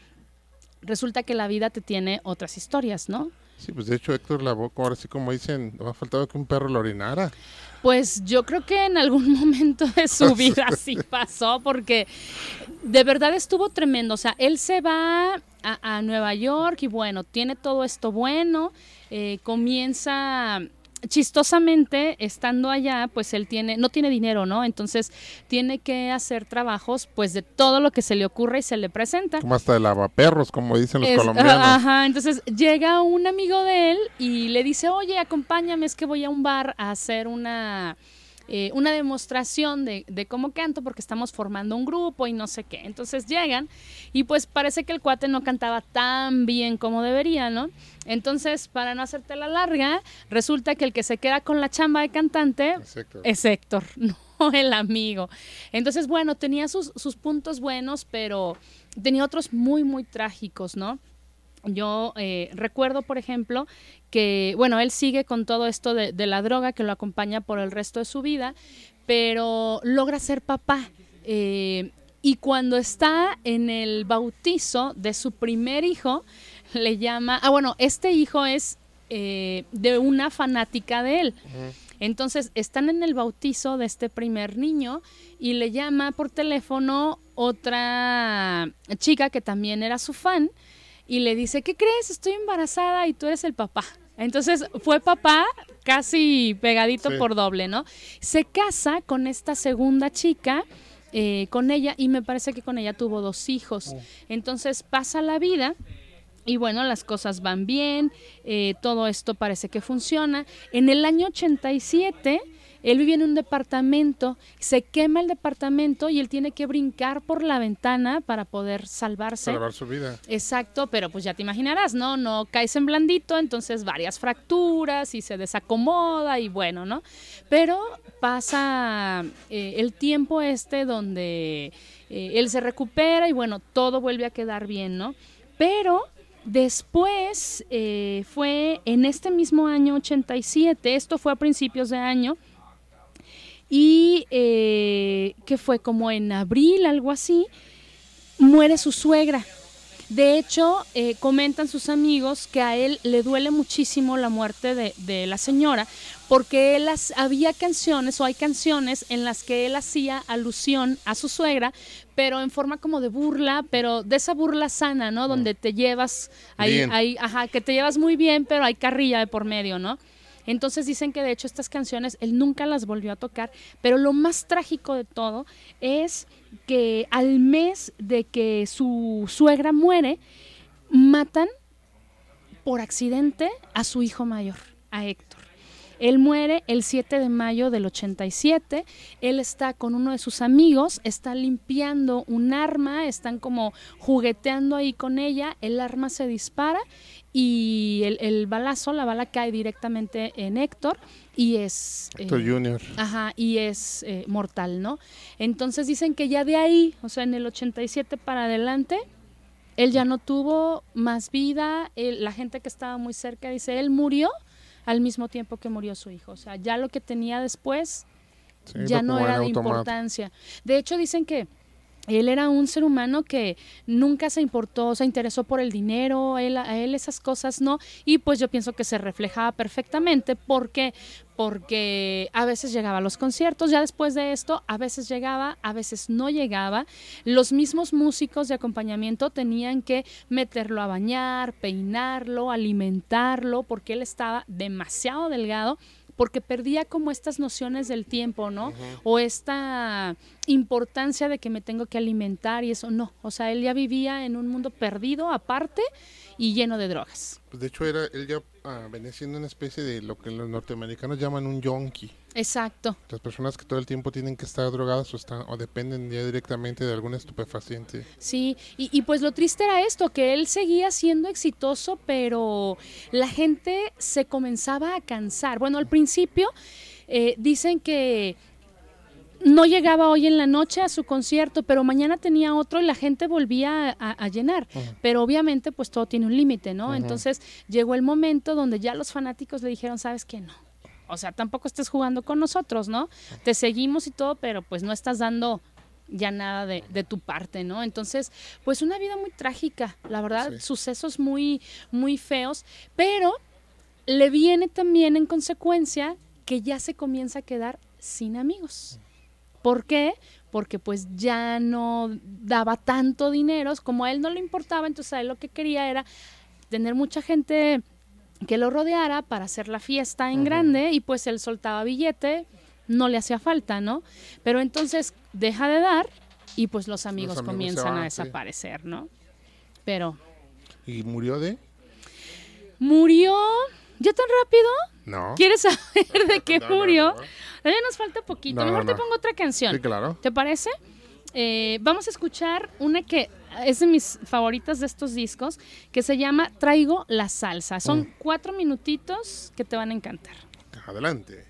resulta que la vida te tiene otras historias, ¿no? Sí, pues de hecho Héctor Lavoe, ahora sí como dicen, no ha faltado que un perro lo orinara. Pues yo creo que en algún momento de su vida sí pasó, porque de verdad estuvo tremendo. O sea, él se va a, a Nueva York y bueno, tiene todo esto bueno, eh, comienza chistosamente estando allá, pues él tiene no tiene dinero, ¿no? Entonces tiene que hacer trabajos pues de todo lo que se le ocurre y se le presenta. Como hasta de lavaperros, como dicen los Es- colombianos. Ajá, entonces llega un amigo de él y le dice, oye, acompáñame, es que voy a un bar a hacer una, eh, una demostración de, de cómo canto porque estamos formando un grupo y no sé qué. Entonces llegan y pues parece que el cuate no cantaba tan bien como debería, ¿no? Entonces, para no hacerte la larga, resulta que el que se queda con la chamba de cantante Exacto. es Héctor, no el amigo. Entonces, bueno, tenía sus, sus puntos buenos, pero tenía otros muy, muy trágicos, ¿no? Yo eh, recuerdo, por ejemplo, que, bueno, él sigue con todo esto de, de la droga que lo acompaña por el resto de su vida, pero logra ser papá. eh, y cuando está en el bautizo de su primer hijo, le llama, ah, bueno, este hijo es eh, de una fanática de él. Entonces están en el bautizo de este primer niño y le llama por teléfono otra chica que también era su fan y le dice, ¿qué crees? Estoy embarazada y tú eres el papá. Entonces fue papá casi pegadito Sí. por doble, ¿no? Se casa con esta segunda chica, eh, con ella, y me parece que con ella tuvo dos hijos. Entonces pasa la vida. Y bueno, las cosas van bien, eh, todo esto parece que funciona. En el año 87, él vivía en un departamento, se quema el departamento y él tiene que brincar por la ventana para poder salvarse. Salvar su vida. Exacto, pero pues ya te imaginarás, ¿no? No caes en blandito, entonces varias fracturas y se desacomoda y bueno, ¿no? Pero pasa eh, el tiempo este donde eh, él se recupera y bueno, todo vuelve a quedar bien, ¿no? Pero después eh, fue en este mismo año 87, esto fue a principios de año, y eh, que fue como en abril, algo así, muere su suegra. De hecho, eh, comentan sus amigos que a él le duele muchísimo la muerte de, de la señora, porque él has- había canciones o hay canciones en las que él hacía alusión a su suegra, pero en forma como de burla, pero de esa burla sana, ¿no? Donde te llevas ahí, ahí, ajá, que te llevas muy bien, pero hay carrilla de por medio, ¿no? Entonces dicen que de hecho estas canciones él nunca las volvió a tocar, pero lo más trágico de todo es que al mes de que su suegra muere, matan por accidente a su hijo mayor, a Héctor. Él muere el 7 de mayo del 87. Él está con uno de sus amigos, está limpiando un arma, están como jugueteando ahí con ella. El arma se dispara y el, el balazo, la bala cae directamente en Héctor y es... Héctor eh, Junior. Ajá, y es eh, mortal, ¿no? Entonces dicen que ya de ahí, o sea, en el 87 para adelante, él ya no tuvo más vida, él- la gente que estaba muy cerca dice, él murió al mismo tiempo que murió su hijo, o sea, ya lo que tenía después Sí, ya no era de automático. importancia. De hecho, dicen que él era un ser humano que nunca se importó, se interesó por el dinero, él, a él esas cosas no, y pues yo pienso que se reflejaba perfectamente porque porque a veces llegaba a los conciertos, ya después de esto, a veces llegaba, a veces no llegaba. Los mismos músicos de acompañamiento tenían que meterlo a bañar, peinarlo, alimentarlo, porque él estaba demasiado delgado porque perdía como estas nociones del tiempo, ¿no? O esta importancia de que me tengo que alimentar y eso, no. O sea, él ya vivía en un mundo perdido, aparte y lleno de drogas. Pues de hecho, era, él ya ah, venía siendo una especie de lo que los norteamericanos llaman un yonki. Exacto. Las personas que todo el tiempo tienen que estar drogadas o, están, o dependen ya directamente de algún estupefaciente. Sí, y, y pues lo triste era esto, que él seguía siendo exitoso, pero la gente se comenzaba a cansar. Bueno, al principio eh, dicen que no llegaba hoy en la noche a su concierto, pero mañana tenía otro y la gente volvía a, a llenar. Pero obviamente pues todo tiene un límite, ¿no? Entonces llegó el momento donde ya los fanáticos le dijeron, ¿sabes qué? No. O sea, tampoco estés jugando con nosotros, ¿no? Te seguimos y todo, pero pues no estás dando ya nada de, de tu parte, ¿no? Entonces, pues una vida muy trágica, la verdad, Sí. sucesos muy, muy feos, pero le viene también en consecuencia que ya se comienza a quedar sin amigos. ¿Por qué? Porque pues ya no daba tanto dinero, como a él no le importaba, entonces a él lo que quería era tener mucha gente que lo rodeara para hacer la fiesta en grande y pues él soltaba billete, no le hacía falta, ¿no? Pero entonces deja de dar y pues los amigos, comienzan van, a sí. desaparecer, ¿no? Pero ¿Y murió de? murió ya tan rápido. No. ¿Quieres saber de qué No, no, murió? no. Todavía nos falta poquito. No, Mejor no, te pongo otra canción. Sí, claro. ¿Te parece? Eh, vamos a escuchar una que es de mis favoritas de estos discos, que se llama Traigo la salsa. Son Mm. cuatro minutitos que te van a encantar. Adelante.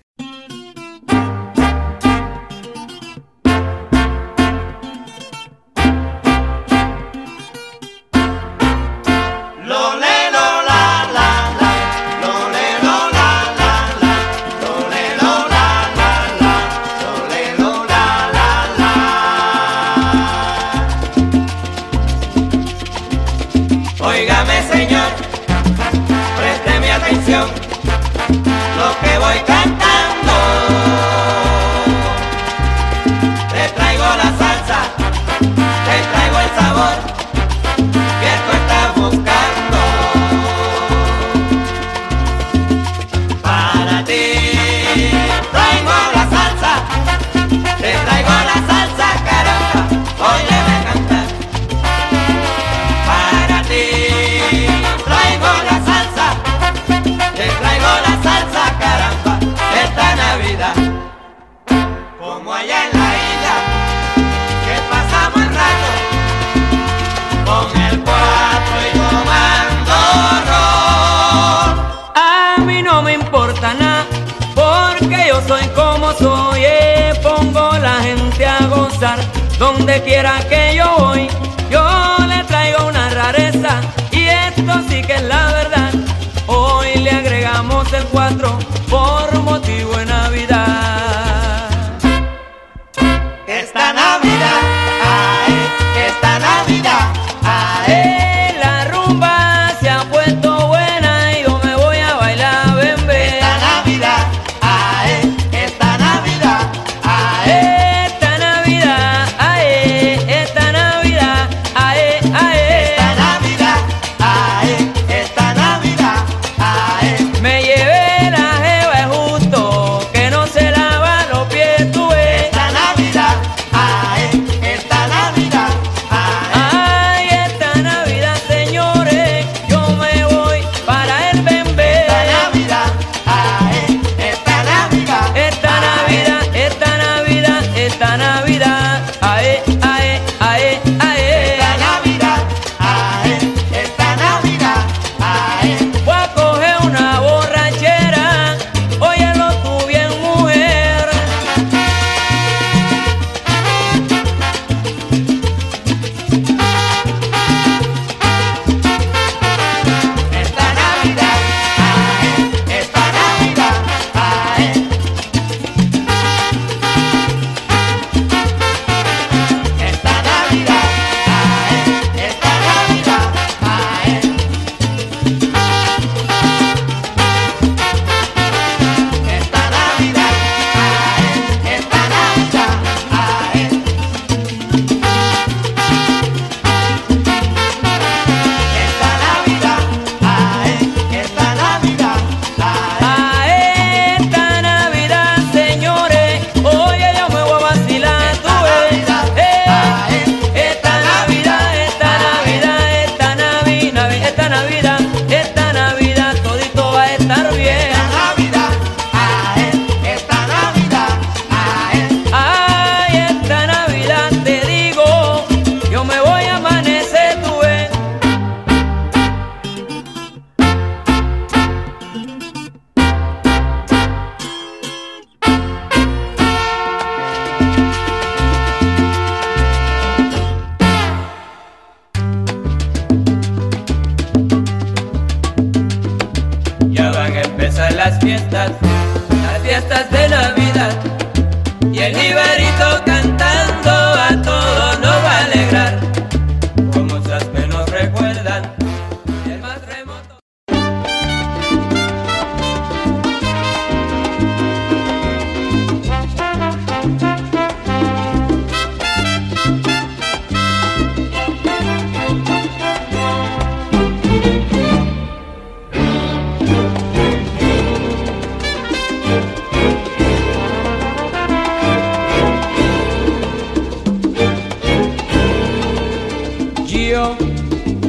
Donde quiera que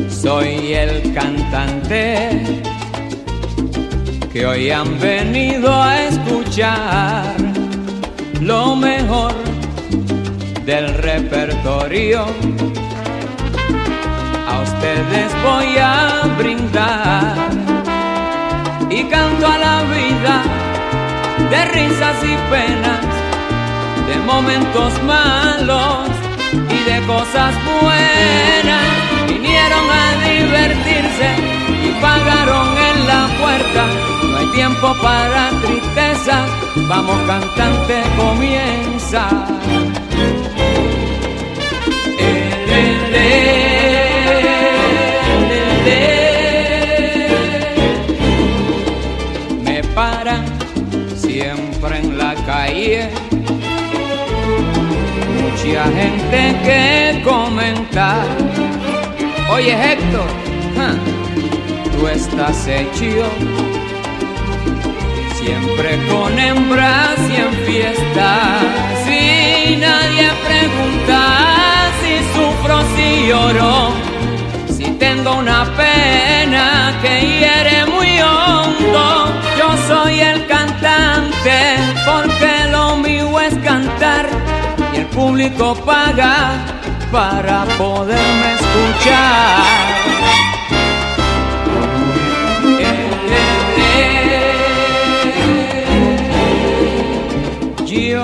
Soy el cantante que hoy han venido a escuchar lo mejor del repertorio. A ustedes voy a brindar y canto a la vida de risas y penas, de momentos malos de cosas buenas. Vinieron a divertirse y pagaron en la puerta. No hay tiempo para tristeza, vamos cantante, comienza. Me paran siempre en la calle mucha gente que comentar. Oye Héctor, tú estás hecho siempre con hembras y en fiestas. Si nadie pregunta si sufro, si lloro, si tengo una pena que hiere muy hondo. Yo soy el cantante porque público paga para poderme escuchar. Yo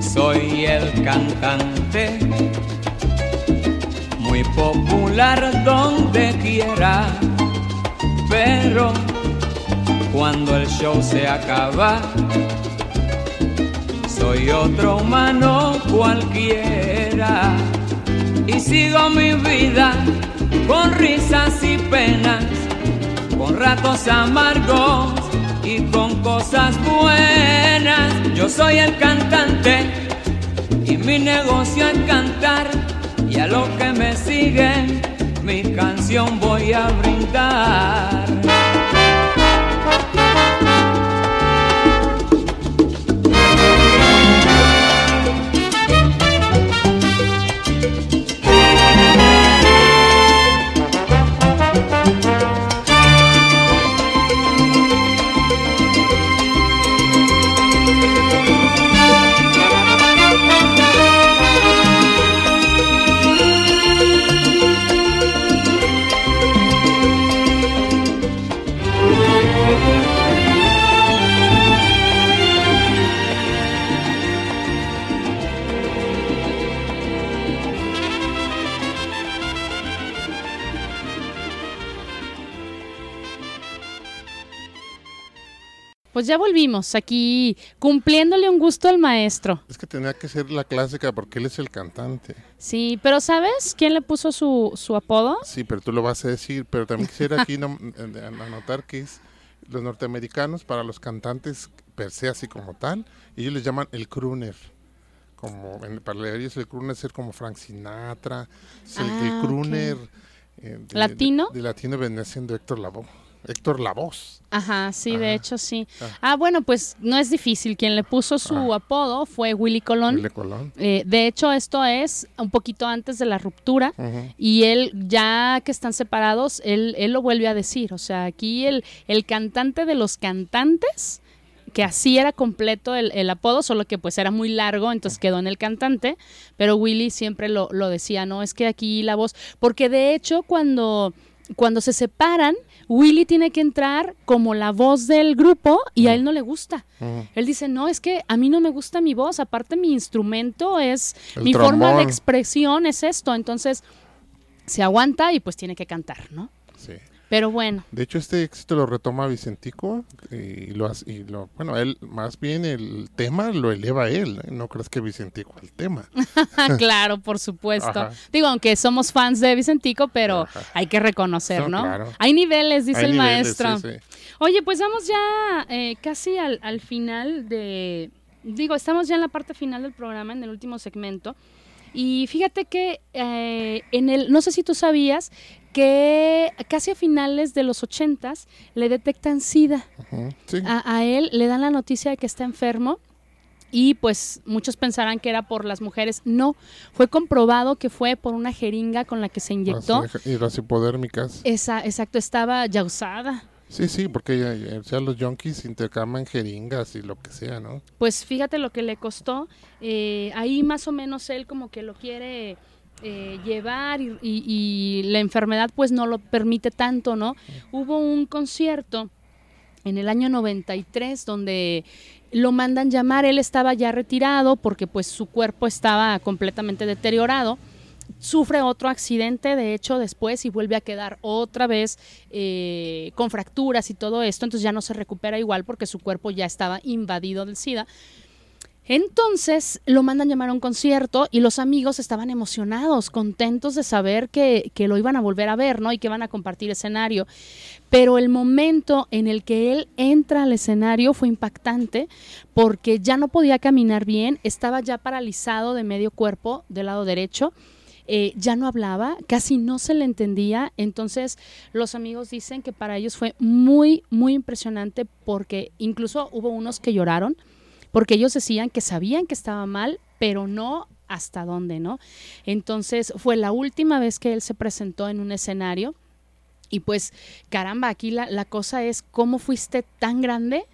soy el cantante, muy popular donde quiera, pero cuando el show se acaba, soy otro humano cualquiera y sigo mi vida con risas y penas, con ratos amargos y con cosas buenas. Yo soy el cantante y mi negocio es cantar y a los que me siguen mi canción voy a brindar. Pues ya volvimos aquí cumpliéndole un gusto al maestro. Es que tenía que ser la clásica porque él es el cantante. Sí, pero ¿sabes quién le puso su, su apodo? Sí, pero tú lo vas a decir. Pero también quisiera aquí no- anotar que es los norteamericanos para los cantantes per se así como tal. Ellos les llaman el crooner. Como para ellos el crooner es ser como Frank Sinatra. Es el, el Ah, ok. crooner eh, de- ¿Latino? De, de latino venía siendo Héctor Lavoe. Héctor Lavoz. Ajá, sí, de hecho sí. Ah. Ah, bueno, pues no es difícil. Quien le puso su Ah. apodo fue Willy Colón. Willy Colón. Eh, de hecho, esto es un poquito antes de la ruptura. Y él, ya que están separados, él, él lo vuelve a decir. O sea, aquí el, el cantante de los cantantes, que así era completo el, el apodo, solo que pues era muy largo, entonces quedó en el cantante. Pero Willy siempre lo, lo decía, no, es que aquí la voz. Porque de hecho, cuando, cuando se separan, Willy tiene que entrar como la voz del grupo y a él no le gusta. Él dice, no, es que a mí no me gusta mi voz, aparte mi instrumento es, El mi forma de expresión es esto, entonces se aguanta y pues tiene que cantar, ¿no? Sí. Pero bueno, De hecho, este éxito lo retoma Vicentico eh, y lo hace, y lo, bueno, él, más bien el tema lo eleva a él, ¿eh? no crees que Vicentico el tema. claro, por supuesto. Ajá. Digo, aunque somos fans de Vicentico, pero Ajá. hay que reconocer, No, ¿no? claro. Hay niveles, dice Hay el niveles, maestro. sí, sí. Oye, pues vamos ya eh, casi al, al final de... Digo, estamos ya en la parte final del programa, en el último segmento. Y fíjate que eh, en el... No sé si tú sabías que casi a finales de los ochentas le detectan SIDA. Sí. A, a él le dan la noticia de que está enfermo y pues muchos pensarán que era por las mujeres. No, fue comprobado que fue por una jeringa con la que se inyectó. Así, hidroxipodérmicas. Esa, exacto, estaba ya usada. Sí, sí, porque ya, ya, los junkies intercambian jeringas y lo que sea, ¿no? Pues fíjate lo que le costó. eh, ahí más o menos él como que lo quiere eh, llevar y, y- la enfermedad pues no lo permite tanto, ¿no? Hubo un concierto en el año 93 donde lo mandan llamar, él estaba ya retirado porque pues su cuerpo estaba completamente deteriorado. Sufre otro accidente, de hecho, después y vuelve a quedar otra vez eh, con fracturas y todo esto, entonces ya no se recupera igual porque su cuerpo ya estaba invadido del SIDA. Entonces lo mandan llamar a un concierto y los amigos estaban emocionados, contentos de saber que, que lo iban a volver a ver, ¿no? Y que van a compartir escenario. Pero el momento en el que él entra al escenario fue impactante porque ya no podía caminar bien, estaba ya paralizado de medio cuerpo del lado derecho. eh, ya no hablaba, casi no se le entendía, entonces los amigos dicen que para ellos fue muy, muy impresionante porque incluso hubo unos que lloraron, porque ellos decían que sabían que estaba mal, pero no hasta dónde, ¿no? Entonces fue la última vez que él se presentó en un escenario y pues caramba, aquí la, la cosa es cómo fuiste tan grande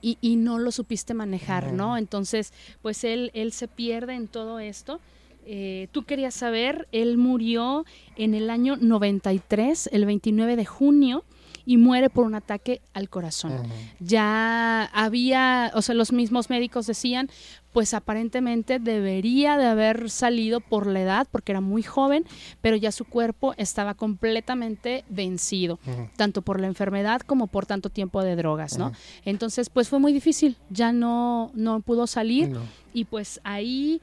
y, y no lo supiste manejar, ¿no? Entonces pues él, él se pierde en todo esto. Eh, tú querías saber, él murió en el año 93, el 29 de junio, y muere por un ataque al corazón ya había, o sea, los mismos médicos decían, pues aparentemente debería de haber salido por la edad, porque era muy joven, pero ya su cuerpo estaba completamente vencido, tanto por la enfermedad como por tanto tiempo de drogas, ¿no? Entonces, pues fue muy difícil, ya no, no pudo salir No. y pues ahí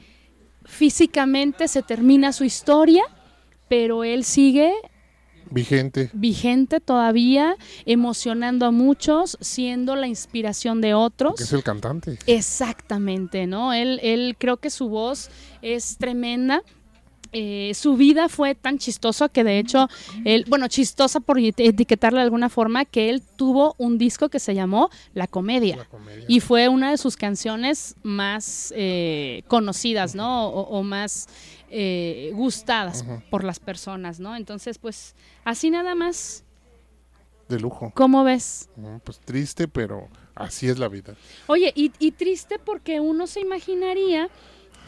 físicamente se termina su historia, pero él sigue Vigente. vigente todavía, emocionando a muchos, siendo la inspiración de otros. Es el cantante. Exactamente, ¿no? Él, él creo que su voz es tremenda. Eh, su vida fue tan chistosa que de hecho, él, bueno, chistosa por eti- etiquetarla de alguna forma, que él tuvo un disco que se llamó La Comedia. La comedia. Y fue una de sus canciones más eh, conocidas, ¿no? O, o más eh, gustadas por las personas, ¿no? Entonces, pues, así nada más, De lujo. ¿cómo ves? Pues triste, pero así es la vida. Oye, y, y triste porque uno se imaginaría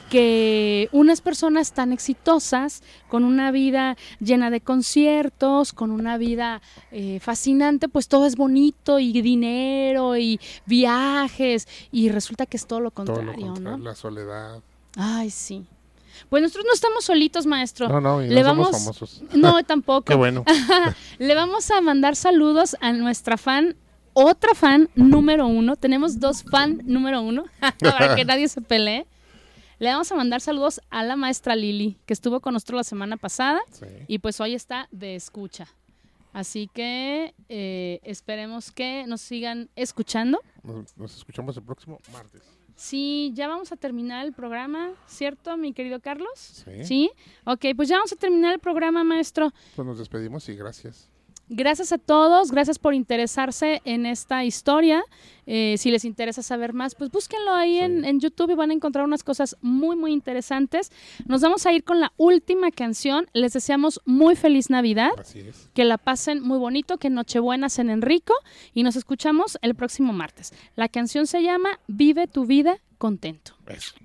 que unas personas tan exitosas, con una vida llena de conciertos, con una vida eh, fascinante, pues todo es bonito y dinero y viajes, y resulta que es todo lo Todo contrario, lo contrario. ¿no? La soledad. Ay, sí. Pues nosotros no estamos solitos, maestro. No, no, y Le no somos vamos- famosos. No, tampoco. Qué bueno. Le vamos a mandar saludos a nuestra fan, otra fan número uno. Tenemos dos fan número uno, para que nadie se pelee. Le vamos a mandar saludos a la maestra Lili, que estuvo con nosotros la semana pasada Sí. y pues hoy está de escucha. Así que eh, esperemos que nos sigan escuchando. Nos, nos escuchamos el próximo martes. Sí, ya vamos a terminar el programa, ¿cierto, mi querido Carlos? Sí. Sí. Ok, pues ya vamos a terminar el programa, maestro. Pues nos despedimos y gracias. Gracias a todos, gracias por interesarse en esta historia. Eh, si les interesa saber más, pues búsquenlo ahí en, YouTube y van a encontrar unas cosas muy, muy interesantes. Nos vamos a ir con la última canción. Les deseamos muy feliz Navidad, Así es. que la pasen muy bonito, que Nochebuena en Enrico y nos escuchamos el próximo martes. La canción se llama Vive tu vida contento. Eso.